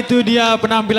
Itu dia penampilan